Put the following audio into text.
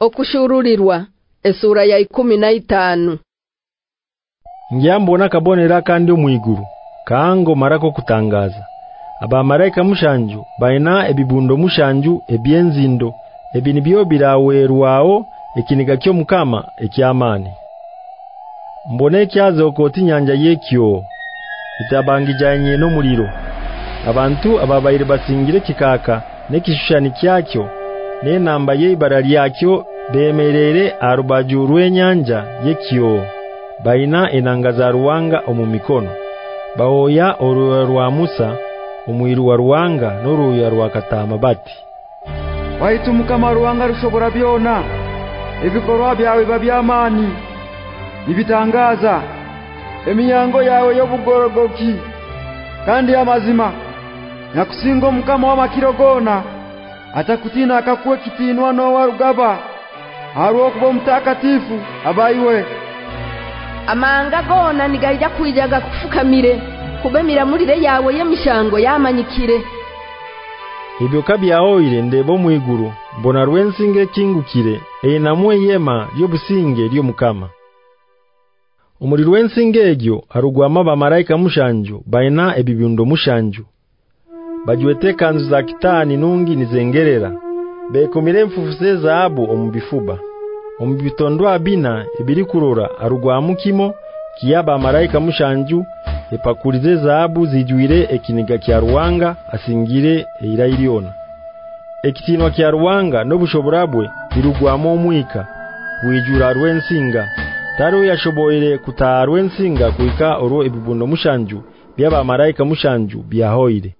Okushururirwa esura ya 15 Ngyambona kabonera kandi omwiguru kango marako kutangaza. Abamaraika mushanju baina ebibundo mushanju ebyenzindo ebinibyo birawerwao ekiniga kyo mukama ekyamani Mbone kyazo koti nyanja yekyo itabangijanye no muliro abantu ababaire basingire kikaka nekishushani kyakyo ne namba yeibara lyakyo bemerere arubaju rwenyanja yekyo. Baina enanga za ruwanga omumikono baoya oruya rwa Musa omwiru wa ruwanga noruya rwa katama bati Waitu mukama ruwanga rushobora byona. Ebikorwa byawe babyamani nibitangaza. Emiyango yawe y'obugorogoki. Kandi amazima. Nakusingo mukama wa makirogona atakutina akakuwe kitinwa no warugaba haruo kubo mtakatifu abaiwe. Amanga gona nigaija kwijaga kufukamire kubemira murire yawe yemishango yamanyikire. Ibyo kabyaoire ndebo mwiguru mbona rwensinge kingukire einamwe yema yobusinge lyo mukama. Umuriro wensinge egyo arugwama bamaraika mushanju baina ebibundo mushanju Bajwete kanzu za kitani nungi nizengerera. Bekomire mfufuse zaabu omubifuba omubitondwa bina ebiri kurora arugwamukimo kiyaba maraika mushanju epakulize zaabu zijuire ekiniga kya ruwanga asingire eirailiona ekitinwa kya ruwanga nobushoborabwe birugwamo omwika kwijura rwensinga Taru yashoboire kutarwensinga kuika oro ebibundo mushanju byaba maraika mushanju byahoire